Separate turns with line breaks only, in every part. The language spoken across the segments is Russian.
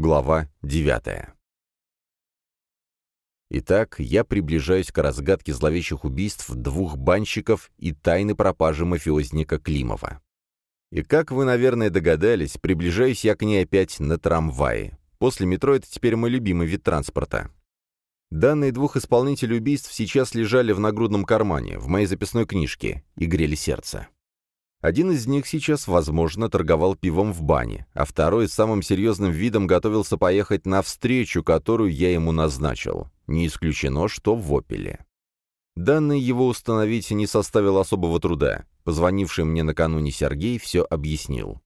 Глава 9 Итак, я приближаюсь к разгадке зловещих убийств двух банщиков и тайны пропажи мафиозника Климова. И как вы, наверное, догадались, приближаюсь я к ней опять на трамвае. После метро это теперь мой любимый вид транспорта. Данные двух исполнителей убийств сейчас лежали в нагрудном кармане, в моей записной книжке, и грели сердце. Один из них сейчас, возможно, торговал пивом в бане, а второй с самым серьезным видом готовился поехать на встречу, которую я ему назначил. Не исключено, что в «Опеле». Данные его установить не составило особого труда. Позвонивший мне накануне Сергей все объяснил.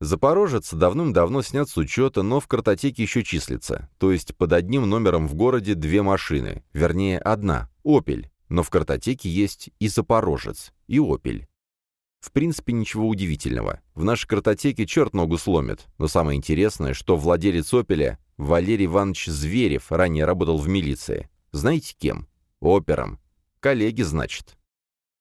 Запорожец давным-давно снят с учета, но в картотеке еще числится. То есть под одним номером в городе две машины. Вернее, одна — «Опель». Но в картотеке есть и Запорожец, и «Опель». В принципе, ничего удивительного. В нашей картотеке черт ногу сломит. Но самое интересное, что владелец «Опеля» Валерий Иванович Зверев ранее работал в милиции. Знаете кем? Опером. Коллеги, значит.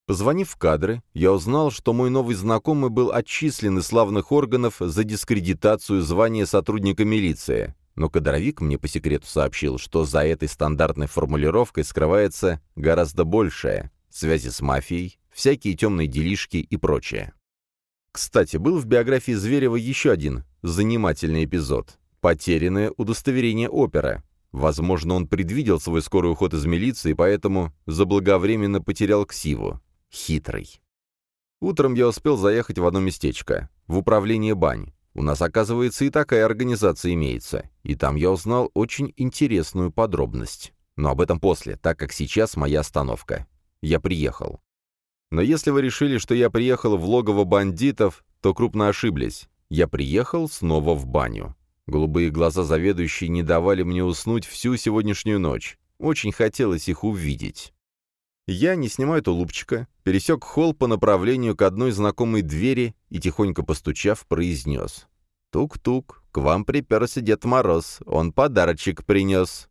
Позвонив в кадры, я узнал, что мой новый знакомый был отчислен из славных органов за дискредитацию звания сотрудника милиции, но кадровик мне по секрету сообщил, что за этой стандартной формулировкой скрывается гораздо большее — связи с мафией, всякие темные делишки и прочее. Кстати, был в биографии Зверева еще один занимательный эпизод — потерянное удостоверение опера. Возможно, он предвидел свой скорый уход из милиции, поэтому заблаговременно потерял ксиву. Хитрый. Утром я успел заехать в одно местечко, в управление бань. У нас, оказывается, и такая организация имеется. И там я узнал очень интересную подробность. Но об этом после, так как сейчас моя остановка. Я приехал. Но если вы решили, что я приехал в логово бандитов, то крупно ошиблись. Я приехал снова в баню. Голубые глаза заведующей не давали мне уснуть всю сегодняшнюю ночь. Очень хотелось их увидеть. Я, не снимая тулупчика, пересек холл по направлению к одной знакомой двери и, тихонько постучав, произнес. «Тук-тук, к вам приперся Дед Мороз, он подарочек принес».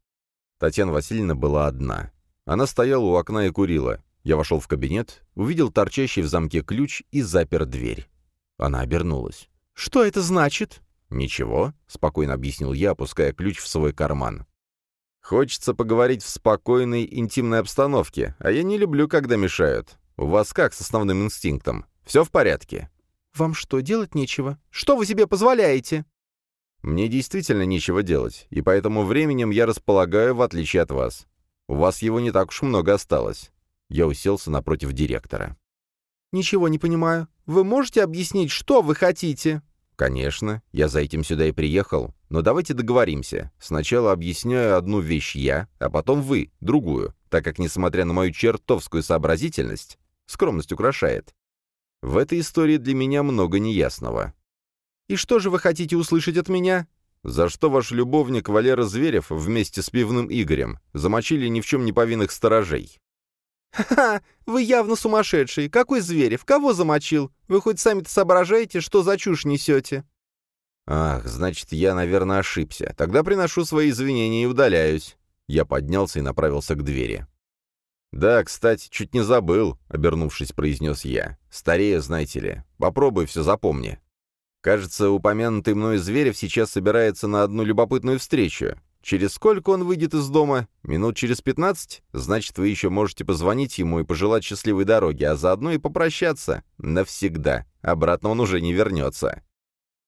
Татьяна Васильевна была одна. Она стояла у окна и курила. Я вошел в кабинет, увидел торчащий в замке ключ и запер дверь. Она обернулась. «Что это значит?» «Ничего», — спокойно объяснил я, опуская ключ в свой карман. Хочется поговорить в спокойной, интимной обстановке, а я не люблю, когда мешают. У вас как с основным инстинктом? Все в порядке?»
«Вам что, делать нечего? Что вы себе позволяете?»
«Мне действительно нечего делать, и поэтому временем я располагаю, в отличие от вас. У вас его не так уж много осталось». Я уселся напротив директора.
«Ничего не понимаю. Вы можете объяснить, что вы хотите?»
«Конечно, я за этим сюда и приехал. Но давайте договоримся. Сначала объясняю одну вещь я, а потом вы, другую, так как, несмотря на мою чертовскую сообразительность, скромность украшает. В этой истории для меня много неясного».
«И что же вы хотите услышать от меня?»
«За что ваш любовник Валера Зверев вместе с пивным Игорем замочили ни в чем не повинных сторожей?»
«Ха-ха! Вы явно сумасшедший! Какой Зверев? Кого замочил? Вы хоть сами-то соображаете, что за чушь несете?»
«Ах, значит, я, наверное, ошибся. Тогда приношу свои извинения и удаляюсь». Я поднялся и направился к двери. «Да, кстати, чуть не забыл», — обернувшись, произнес я. «Старею, знаете ли. Попробуй все запомни. Кажется, упомянутый мной Зверев сейчас собирается на одну любопытную встречу. Через сколько он выйдет из дома? Минут через пятнадцать? Значит, вы еще можете позвонить ему и пожелать счастливой дороги, а заодно и попрощаться. Навсегда. Обратно он уже не вернется».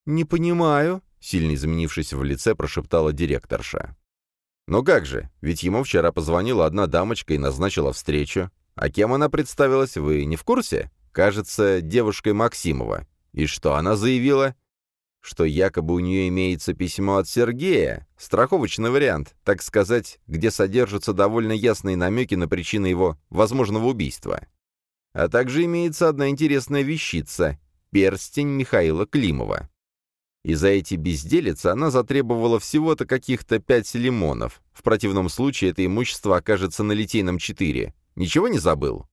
«Не понимаю», — сильно изменившись в лице, прошептала директорша.
«Ну как же, ведь ему вчера позвонила одна дамочка и назначила встречу. А кем она представилась, вы не в курсе? Кажется, девушкой Максимова. И что она заявила? Что якобы у нее имеется письмо от Сергея, страховочный вариант, так сказать, где содержатся довольно ясные намеки на причины его возможного убийства. А также имеется одна интересная вещица — перстень Михаила Климова. И за эти безделицы она затребовала всего-то каких-то пять лимонов. В противном случае это имущество окажется на Литейном 4. Ничего не забыл?»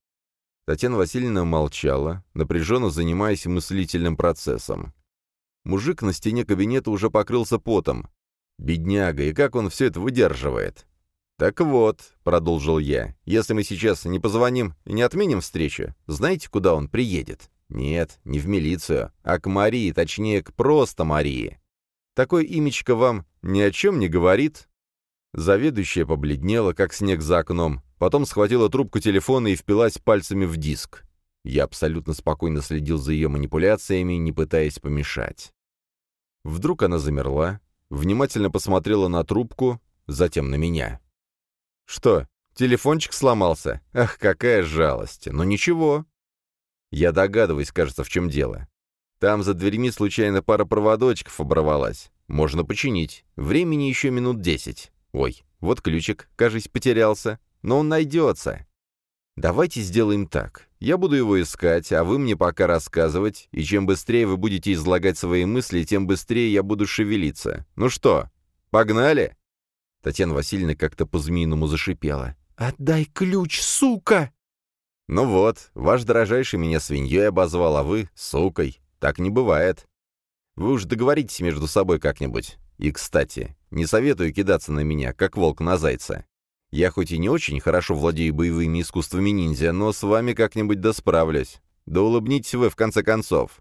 Татьяна Васильевна молчала, напряженно занимаясь мыслительным процессом. Мужик на стене кабинета уже покрылся потом. Бедняга, и как он все это выдерживает? «Так вот», — продолжил я, — «если мы сейчас не позвоним и не отменим встречу, знаете, куда он приедет? Нет, не в милицию, а к Марии, точнее, к просто Марии. Такое имечко вам ни о чем не говорит?» Заведующая побледнела, как снег за окном, потом схватила трубку телефона и впилась пальцами в диск. Я абсолютно спокойно следил за ее манипуляциями, не пытаясь помешать. Вдруг она замерла, внимательно посмотрела на трубку, затем на меня. «Что, телефончик сломался? Ах, какая жалость! Но ничего!» Я догадываюсь, кажется, в чем дело. Там за дверьми случайно пара проводочков оборвалась. Можно починить. Времени еще минут десять. Ой, вот ключик, кажется, потерялся. Но он найдется. Давайте сделаем так. Я буду его искать, а вы мне пока рассказывать, и чем быстрее вы будете излагать свои мысли, тем быстрее я буду шевелиться. Ну что, погнали?» Татьяна Васильевна как-то по-змеиному зашипела.
«Отдай ключ, сука!»
«Ну вот, ваш дорожайший меня свиньей обозвал, а вы — сукой. Так не бывает. Вы уж договоритесь между собой как-нибудь. И, кстати, не советую кидаться на меня, как волк на зайца. Я хоть и не очень хорошо владею боевыми искусствами ниндзя, но с вами как-нибудь да справлюсь. Да улыбнитесь вы, в конце концов.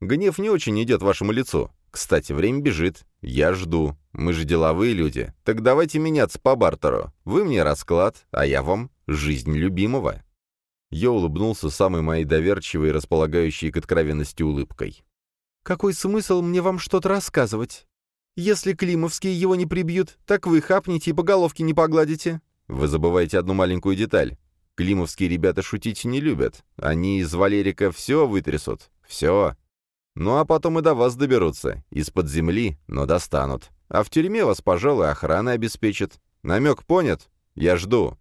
Гнев не очень идет вашему лицу. Кстати, время бежит. Я жду. Мы же деловые люди. Так давайте меняться по бартеру. Вы мне расклад, а я вам жизнь любимого». Я улыбнулся самой моей доверчивой располагающей к откровенности улыбкой.
«Какой смысл мне вам что-то рассказывать? Если климовские его не прибьют, так вы хапнете и по головке не погладите».
Вы забываете одну маленькую деталь. Климовские ребята шутить не любят. Они из Валерика все вытрясут. Все. Ну а потом и до вас доберутся. Из-под земли, но достанут. А в тюрьме вас, пожалуй, охрана обеспечит. Намек понят? Я жду.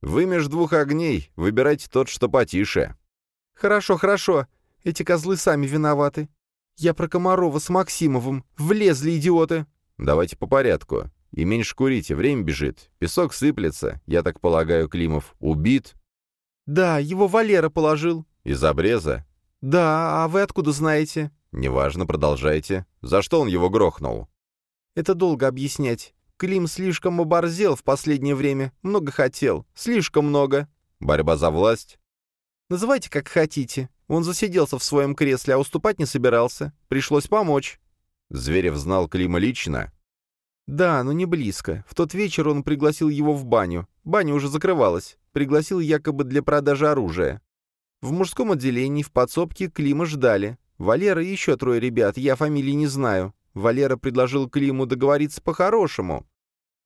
Вы между двух огней. Выбирайте тот, что потише.
Хорошо, хорошо. Эти козлы сами виноваты. «Я про Комарова с Максимовым. Влезли, идиоты!»
«Давайте по порядку. И меньше курите, время бежит. Песок сыплется. Я так полагаю, Климов убит?»
«Да, его Валера положил».
«Из обреза?»
«Да, а вы откуда знаете?»
«Неважно, продолжайте. За что он его грохнул?»
«Это долго объяснять. Клим слишком оборзел в последнее время. Много хотел. Слишком много».
«Борьба за власть?»
«Называйте как хотите. Он засиделся в своем кресле, а уступать не собирался. Пришлось помочь.
Зверев знал Клима лично?
Да, но не близко. В тот вечер он пригласил его в баню. Баня уже закрывалась. Пригласил якобы для продажи оружия. В мужском отделении в подсобке Клима ждали. Валера и еще трое ребят, я фамилии не знаю. Валера предложил Климу договориться по-хорошему.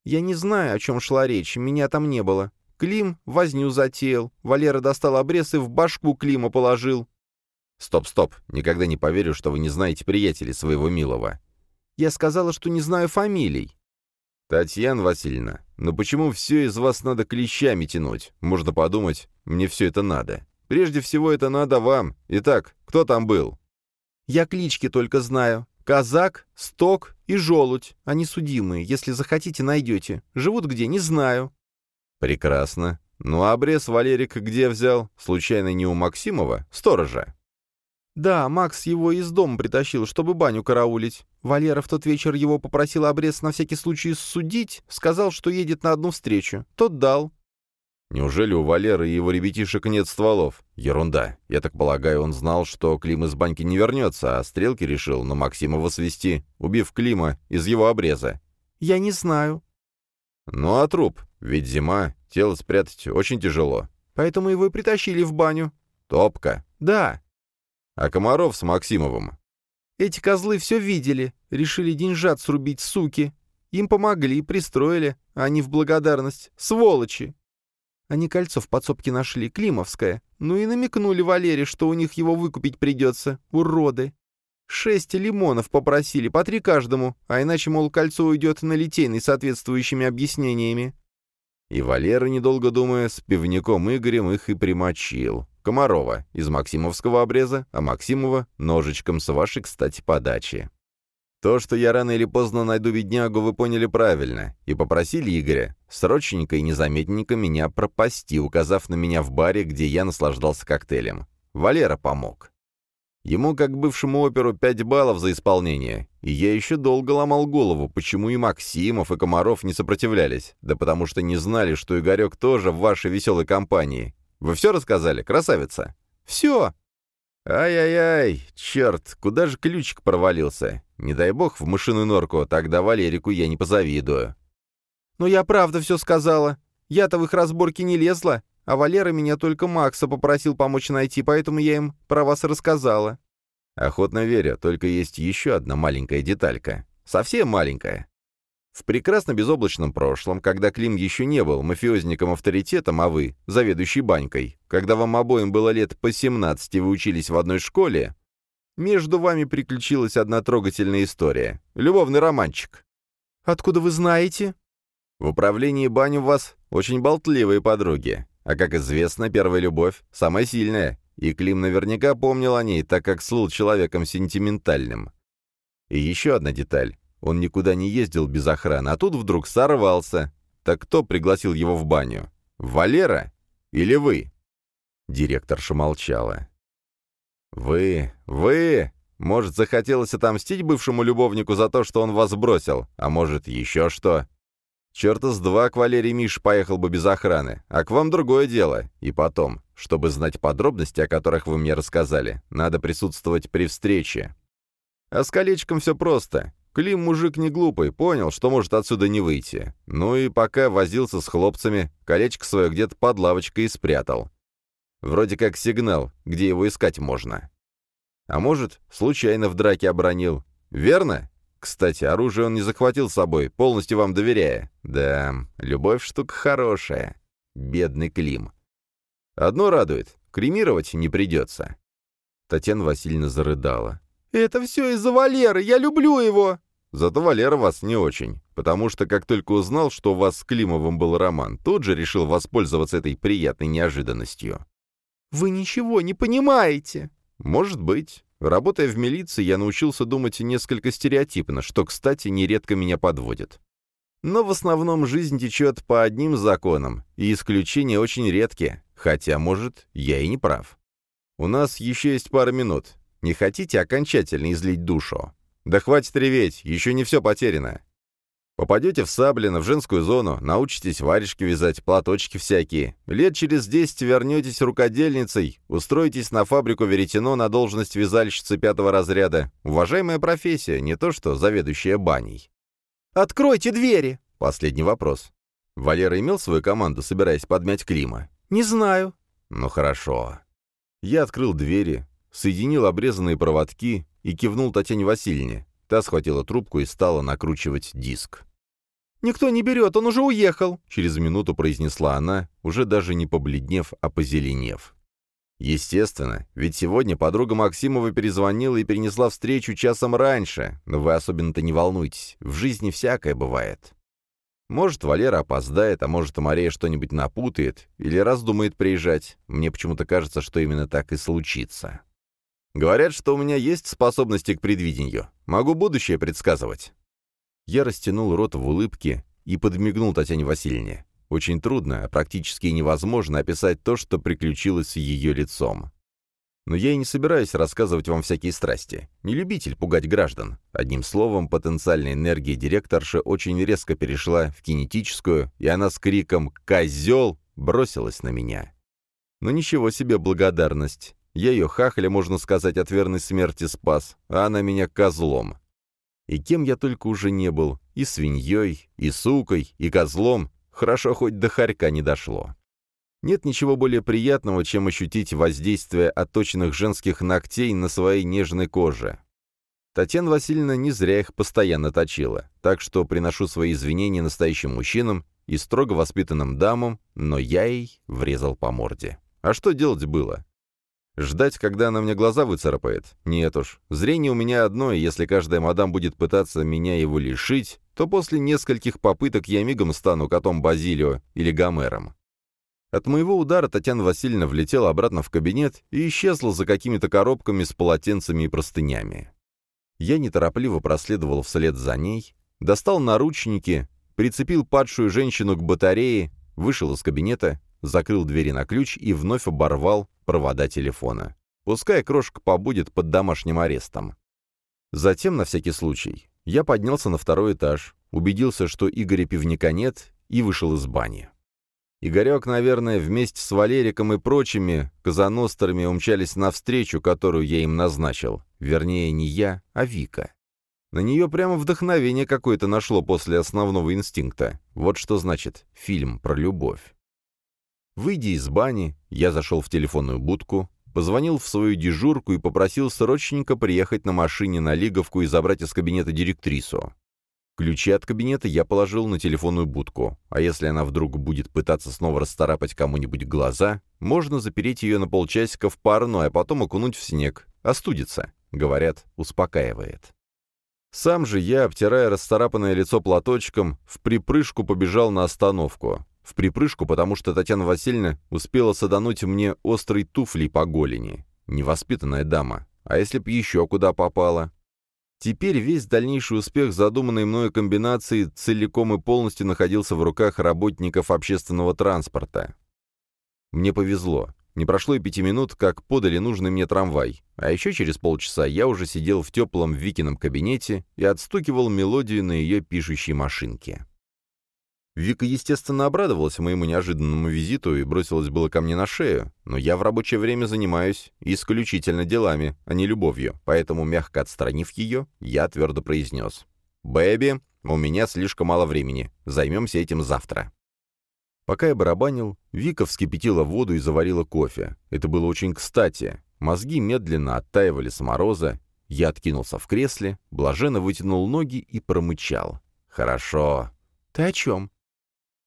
Я не знаю, о чем шла речь, меня там не было. Клим возню затеял. Валера достал обрез и в башку Клима положил.
«Стоп, стоп, никогда не поверю, что вы не знаете приятелей своего милого».
«Я сказала, что не знаю фамилий».
«Татьяна Васильевна, но почему все из вас надо клещами тянуть? Можно подумать, мне все это надо. Прежде всего это надо вам. Итак, кто там был?»
«Я клички только знаю. Казак, Сток и Желудь. Они судимые. Если захотите, найдете. Живут где, не знаю».
«Прекрасно. Ну а обрез Валерик где взял? Случайно не у Максимова? Сторожа?»
«Да, Макс его из дома притащил, чтобы баню караулить. Валера в тот вечер его попросил обрез на всякий случай судить, сказал, что едет на одну встречу. Тот дал».
«Неужели у Валеры и его ребятишек нет стволов? Ерунда. Я так полагаю, он знал, что Клим из баньки не вернется, а Стрелки решил на Максимова свести, убив Клима из его обреза».
«Я не знаю».
«Ну а труп? Ведь зима, тело спрятать очень тяжело».
«Поэтому его и притащили в баню».
«Топка?»
«Да».
А Комаров с Максимовым?
Эти козлы все видели, решили деньжат срубить, суки. Им помогли, пристроили, а они в благодарность. Сволочи! Они кольцо в подсобке нашли, Климовское. Ну и намекнули Валере, что у них его выкупить придется. Уроды. Шесть лимонов попросили, по три каждому, а иначе, мол, кольцо уйдет на литейный соответствующими объяснениями.
И Валера, недолго думая, с пивником Игорем их и примочил. Комарова из Максимовского обреза, а Максимова ножичком с вашей, кстати, подачи. То, что я рано или поздно найду беднягу, вы поняли правильно, и попросили Игоря срочненько и незаметненько меня пропасти, указав на меня в баре, где я наслаждался коктейлем. Валера помог. Ему, как бывшему оперу, пять баллов за исполнение, и я еще долго ломал голову, почему и Максимов, и Комаров не сопротивлялись, да потому что не знали, что Игорек тоже в вашей веселой компании, вы все рассказали, красавица?»
«Все!»
Ай-яй-яй, черт, куда же ключик провалился? Не дай бог в мышиную норку, тогда Валерику я не позавидую.
«Но я правда все сказала. Я-то в их разборки не лезла, а Валера меня только Макса попросил помочь найти, поэтому я им про вас рассказала».
Охотно верю, только есть еще одна маленькая деталька. Совсем маленькая. В прекрасно безоблачном прошлом, когда Клим еще не был мафиозником-авторитетом, а вы — заведующей банькой, когда вам обоим было лет по 17 и вы учились в одной школе, между вами приключилась одна трогательная история. Любовный романчик.
«Откуда вы знаете?»
В управлении бани у вас очень болтливые подруги. А как известно, первая любовь — самая сильная. И Клим наверняка помнил о ней, так как слыл человеком сентиментальным. И еще одна деталь. Он никуда не ездил без охраны, а тут вдруг сорвался. Так кто пригласил его в баню? Валера? Или вы?» Директорша молчала. «Вы, вы! Может, захотелось отомстить бывшему любовнику за то, что он вас бросил, а может, еще что? Черта с два к Валерий Миш поехал бы без охраны, а к вам другое дело. И потом, чтобы знать подробности, о которых вы мне рассказали, надо присутствовать при встрече. А с колечком все просто. Клим мужик не глупый, понял, что может отсюда не выйти. Ну и пока возился с хлопцами, колечко свое где-то под лавочкой и спрятал. Вроде как сигнал, где его искать можно. А может, случайно в драке обронил. Верно? Кстати, оружие он не захватил с собой, полностью вам доверяя. Да, любовь штука хорошая. Бедный Клим. Одно радует, кремировать не придется. Татьяна Васильевна зарыдала.
«Это все из-за Валеры, я люблю его!»
Зато Валера вас не очень, потому что как только узнал, что у вас с Климовым был роман, тут же решил воспользоваться этой приятной неожиданностью.
«Вы ничего не понимаете!»
«Может быть. Работая в милиции, я научился думать несколько стереотипно, что, кстати, нередко меня подводит. Но в основном жизнь течет по одним законам, и исключения очень редкие, хотя, может, я и не прав. У нас еще есть пара минут. Не хотите окончательно излить душу? Да хватит реветь, еще не все потеряно. Попадете в Саблино, в женскую зону, научитесь варежки вязать, платочки всякие. Лет через десять вернетесь рукодельницей, устроитесь на фабрику веретено на должность вязальщицы пятого разряда. Уважаемая профессия, не то что заведующая баней.
«Откройте двери!»
Последний вопрос. Валера имел свою команду, собираясь подмять Клима?
«Не знаю».
«Ну хорошо». Я открыл двери, соединил обрезанные проводки и кивнул Татьяне Васильевне. Та схватила трубку и стала накручивать диск.
«Никто не берет, он уже уехал», —
через минуту произнесла она, уже даже не побледнев, а позеленев. Естественно, ведь сегодня подруга Максимова перезвонила и перенесла встречу часом раньше, но вы особенно-то не волнуйтесь, в жизни всякое бывает. Может, Валера опоздает, а может, Мария что-нибудь напутает или раздумает приезжать. Мне почему-то кажется, что именно так и случится. Говорят, что у меня есть способности к предвидению. Могу будущее предсказывать». Я растянул рот в улыбке и подмигнул Татьяне Васильевне. Очень трудно, а практически невозможно описать то, что приключилось с ее лицом. Но я и не собираюсь рассказывать вам всякие страсти. Не любитель пугать граждан. Одним словом, потенциальная энергия директорши очень резко перешла в кинетическую, и она с криком «Козел!» бросилась на меня. Но ничего себе благодарность. Я ее хахаля, можно сказать, от верной смерти спас, а она меня козлом. И кем я только уже не был, и свиньей, и сукой, и козлом, хорошо хоть до хорька не дошло. Нет ничего более приятного, чем ощутить воздействие отточенных женских ногтей на своей нежной коже. Татьяна Васильевна не зря их постоянно точила, так что приношу свои извинения настоящим мужчинам и строго воспитанным дамам, но я ей врезал по морде. А что делать было? Ждать, когда она мне глаза выцарапает? Нет уж. Зрение у меня одно, и если каждая мадам будет пытаться меня его лишить, то после нескольких попыток я мигом стану котом Базилио или Гомером. От моего удара Татьяна Васильевна влетела обратно в кабинет и исчезла за какими-то коробками с полотенцами и простынями. Я неторопливо проследовал вслед за ней, достал наручники, прицепил падшую женщину к батарее, вышел из кабинета, закрыл двери на ключ и вновь оборвал провода телефона. Пускай крошка побудет под домашним арестом. Затем, на всякий случай, я поднялся на второй этаж, убедился, что Игоря Пивника нет, и вышел из бани. Игорек, наверное, вместе с Валериком и прочими казаностерами умчались навстречу, которую я им назначил. Вернее, не я, а Вика. На нее прямо вдохновение какое-то нашло после основного инстинкта. Вот что значит фильм про любовь. Выйдя из бани, я зашел в телефонную будку, позвонил в свою дежурку и попросил срочненько приехать на машине на Лиговку и забрать из кабинета директрису. Ключи от кабинета я положил на телефонную будку, а если она вдруг будет пытаться снова расцарапать кому-нибудь глаза, можно запереть ее на полчасика в парной, а потом окунуть в снег. Остудится. Говорят, успокаивает. Сам же я, обтирая расцарапанное лицо платочком, в припрыжку побежал на остановку. В припрыжку, потому что Татьяна Васильевна успела садануть мне острой туфлей по голени. Невоспитанная дама. А если б еще куда попала? Теперь весь дальнейший успех задуманной мною комбинации целиком и полностью находился в руках работников общественного транспорта. Мне повезло. Не прошло и пяти минут, как подали нужный мне трамвай. А еще через полчаса я уже сидел в теплом Викином кабинете и отстукивал мелодию на ее пишущей машинке. Вика, естественно, обрадовалась моему неожиданному визиту и бросилась было ко мне на шею, но я в рабочее время занимаюсь исключительно делами, а не любовью, поэтому, мягко отстранив ее, я твердо произнес. «Бэби, у меня слишком мало времени. Займемся этим завтра». Пока я барабанил, Вика вскипятила воду и заварила кофе. Это было очень кстати. Мозги медленно оттаивали с мороза. Я откинулся в кресле, блаженно вытянул ноги и промычал. «Хорошо». «Ты о чем?»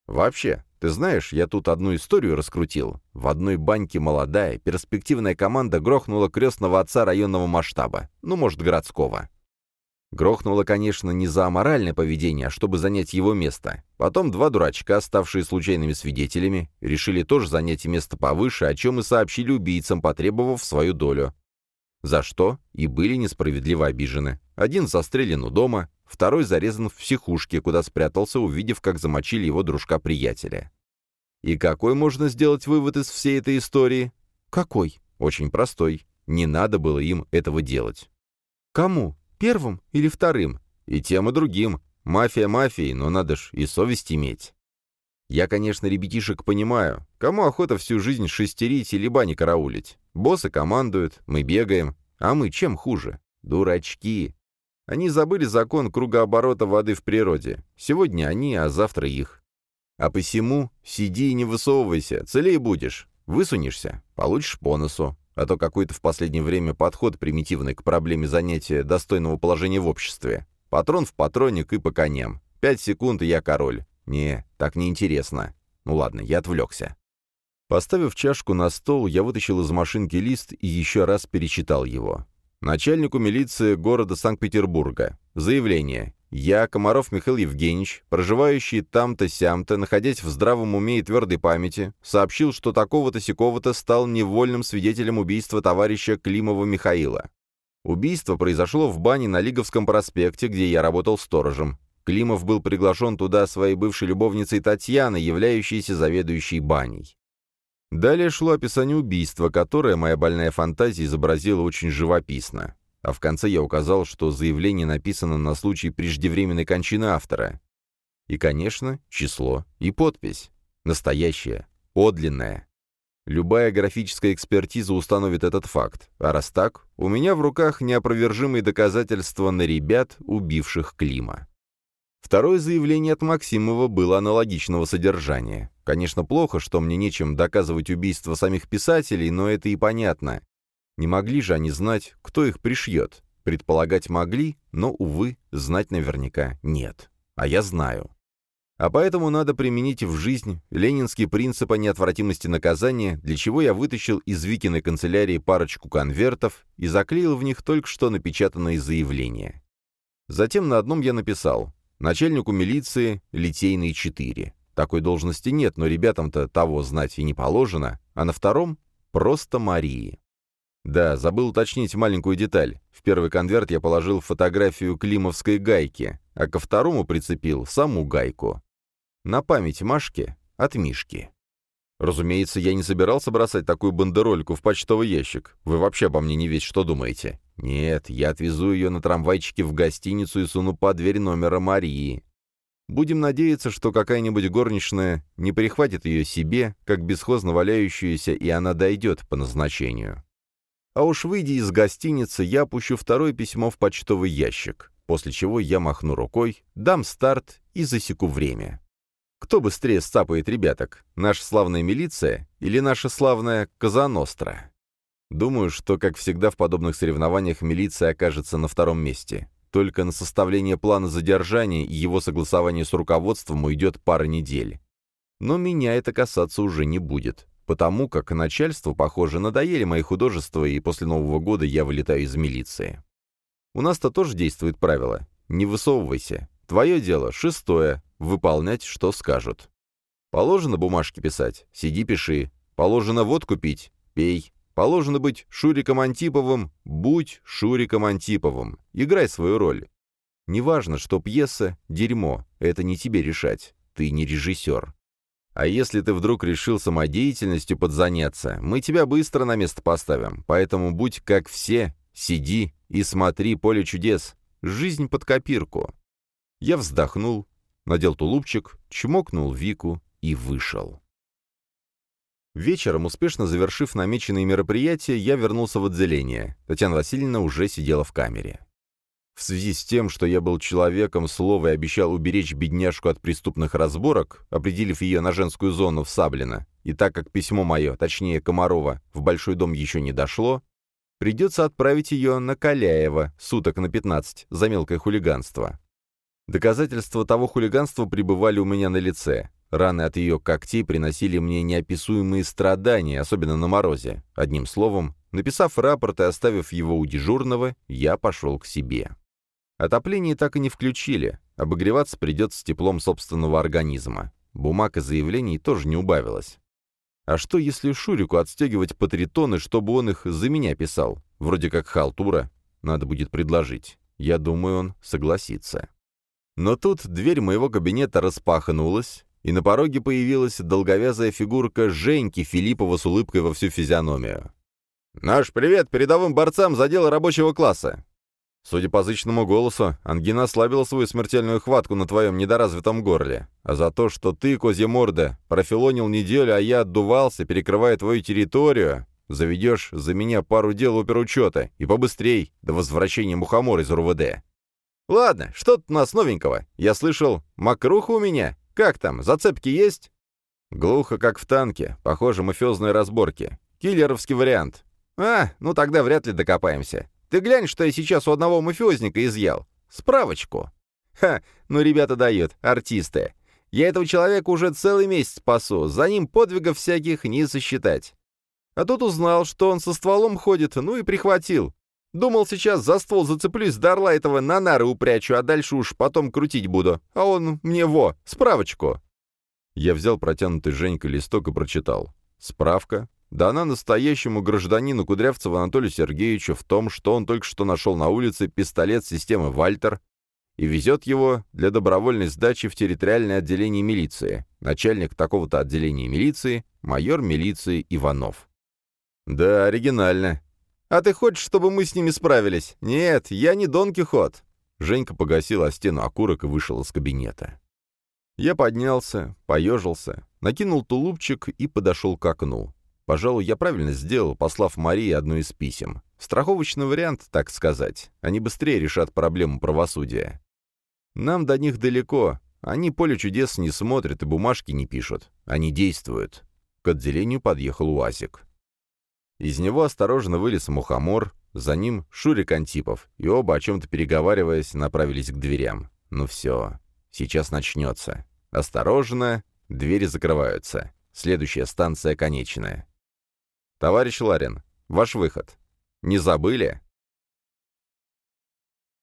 Вообще, ты знаешь, я тут одну историю раскрутил. В одной баньке молодая, перспективная команда грохнула крестного отца районного масштаба, ну, может, городского. Грохнула, конечно, не за аморальное поведение, а чтобы занять его место. Потом два дурачка, ставшие случайными свидетелями, решили тоже занять место повыше, о чем и сообщили убийцам, потребовав свою долю. За что и были несправедливо обижены. Один застрелен у дома, Второй зарезан в психушке, куда спрятался, увидев, как замочили его дружка-приятеля. И какой можно сделать вывод из всей этой истории? Какой? Очень простой. Не надо было им этого делать. Кому? Первым или вторым? И тем, и другим. Мафия мафией, но надо ж и совесть иметь. Я, конечно, ребятишек понимаю. Кому охота всю жизнь шестерить или бани караулить? Боссы командуют, мы бегаем. А мы чем хуже? Дурачки. Они забыли закон кругооборота воды в природе. Сегодня они, а завтра их. А посему сиди и не высовывайся, целее будешь. Высунешься, получишь по носу. А то какой-то в последнее время подход примитивный к проблеме занятия достойного положения в обществе. Патрон в патроник и по коням. Пять секунд, и я король. Не, так неинтересно. Ну ладно, я отвлекся. Поставив чашку на стол, я вытащил из машинки лист и еще раз перечитал его. Начальнику милиции города Санкт-Петербурга. Заявление. Я, Комаров Михаил Евгеньевич, проживающий там-то сям-то, находясь в здравом уме и твердой памяти, сообщил, что такого-то сякого-то стал невольным свидетелем убийства товарища Климова Михаила. Убийство произошло в бане на Лиговском проспекте, где я работал сторожем. Климов был приглашен туда своей бывшей любовницей Татьяной, являющейся заведующей баней. Далее шло описание убийства, которое моя больная фантазия изобразила очень живописно. А в конце я указал, что заявление написано на случай преждевременной кончины автора. И, конечно, число и подпись. Настоящая, подлинная. Любая графическая экспертиза установит этот факт. А раз так, у меня в руках неопровержимые доказательства на ребят, убивших Клима. Второе заявление от Максимова было аналогичного содержания. Конечно, плохо, что мне нечем доказывать убийство самих писателей, но это и понятно. Не могли же они знать, кто их пришьет. Предполагать могли, но, увы, знать наверняка нет. А я знаю. А поэтому надо применить в жизнь ленинский принцип о неотвратимости наказания, для чего я вытащил из Викиной канцелярии парочку конвертов и заклеил в них только что напечатанные заявления. Затем на одном я написал Начальнику милиции — Литейный 4. Такой должности нет, но ребятам-то того знать и не положено. А на втором — просто Марии. Да, забыл уточнить маленькую деталь. В первый конверт я положил фотографию климовской гайки, а ко второму прицепил саму гайку. На память Машке от Мишки. Разумеется, я не собирался бросать такую бандерольку в почтовый ящик. Вы вообще обо мне не весь что думаете. Нет, я отвезу ее на трамвайчике в гостиницу и суну под дверь номера Марии. Будем надеяться, что какая-нибудь горничная не прихватит ее себе, как бесхозно валяющуюся, и она дойдет по назначению. А уж выйдя из гостиницы, я опущу второе письмо в почтовый ящик, после чего я махну рукой, дам старт и засеку время. Кто быстрее сцапает ребяток, наша славная милиция или наша славная Казаностра? Думаю, что, как всегда в подобных соревнованиях, милиция окажется на втором месте. Только на составление плана задержания и его согласование с руководством уйдет пара недель. Но меня это касаться уже не будет, потому как начальству, похоже, надоели мои художества, и после Нового года я вылетаю из милиции. У нас-то тоже действует правило «не высовывайся». Твое дело, шестое, выполнять, что скажут. Положено бумажки писать, сиди пиши. Положено водку пить, пей. Положено быть Шуриком Антиповым, будь Шуриком Антиповым. Играй свою роль. Неважно, что пьеса — дерьмо, это не тебе решать, ты не режиссер. А если ты вдруг решил самодеятельностью подзаняться, мы тебя быстро на место поставим, поэтому будь как все, сиди и смотри поле чудес. Жизнь под копирку. Я вздохнул, надел тулупчик, чмокнул Вику и вышел. Вечером, успешно завершив намеченные мероприятия, я вернулся в отделение. Татьяна Васильевна уже сидела в камере. В связи с тем, что я был человеком слова и обещал уберечь бедняжку от преступных разборок, определив ее на женскую зону в Саблино, и так как письмо мое, точнее Комарова, в Большой дом еще не дошло, придется отправить ее на Каляева, суток на 15, за мелкое хулиганство. Доказательства того хулиганства пребывали у меня на лице. Раны от ее когтей приносили мне неописуемые страдания, особенно на морозе. Одним словом, написав рапорт и оставив его у дежурного, я пошел к себе. Отопление так и не включили. Обогреваться придется теплом собственного организма. Бумаг и заявлений тоже не убавилось. А что, если Шурику отстегивать по три тонны, чтобы он их за меня писал? Вроде как халтура. Надо будет предложить. Я думаю, он согласится. Но тут дверь моего кабинета распахнулась, и на пороге появилась долговязая фигурка Женьки Филиппова с улыбкой во всю физиономию. «Наш привет передовым борцам за дело рабочего класса!» Судя по зычному голосу, ангина ослабила свою смертельную хватку на твоем недоразвитом горле. А за то, что ты, козья морда, профилонил неделю, а я отдувался, перекрывая твою территорию, заведешь за меня пару дел оперучета, и побыстрей, до возвращения мухомора из РУВД. Ладно, что тут у нас новенького? Я слышал, макруха у меня? Как там, зацепки есть?» «Глухо, как в танке. Похоже, мафиозные разборки. Киллеровский вариант. А, ну тогда вряд ли докопаемся. Ты глянь, что я сейчас у одного мафиозника изъял. Справочку». «Ха, ну ребята дают, артисты. Я этого человека уже целый месяц спасу, за ним подвигов всяких не сосчитать. А тут узнал, что он со стволом ходит, ну и прихватил. Думал, сейчас за ствол зацеплюсь, Дарла этого на нары упрячу, а дальше уж потом крутить буду. А он мне во, справочку. Я взял протянутый Женькой листок и прочитал. Справка. Дана настоящему гражданину Кудрявцеву Анатолию Сергеевичу в том, что он только что нашел на улице пистолет системы «Вальтер» и везет его для добровольной сдачи в территориальное отделение милиции. Начальник такого-то отделения милиции, майор милиции Иванов. Да, оригинально. А ты хочешь, чтобы мы с ними справились? Нет, я не Дон Кихот». Женька погасил о стену окурок и вышел из кабинета. Я поднялся, поежился, накинул тулупчик и подошел к окну. Пожалуй, я правильно сделал, послав Марии одно из писем. Страховочный вариант, так сказать. Они быстрее решат проблему правосудия. Нам до них далеко. Они поле чудес не смотрят и бумажки не пишут. Они действуют. К отделению подъехал УАЗик. Из него осторожно вылез мухомор, за ним Шурик Антипов, и оба, о чем-то переговариваясь, направились к дверям. Ну все, сейчас начнется. Осторожно, двери закрываются. Следующая станция конечная. «Товарищ Ларин, ваш выход. Не забыли?»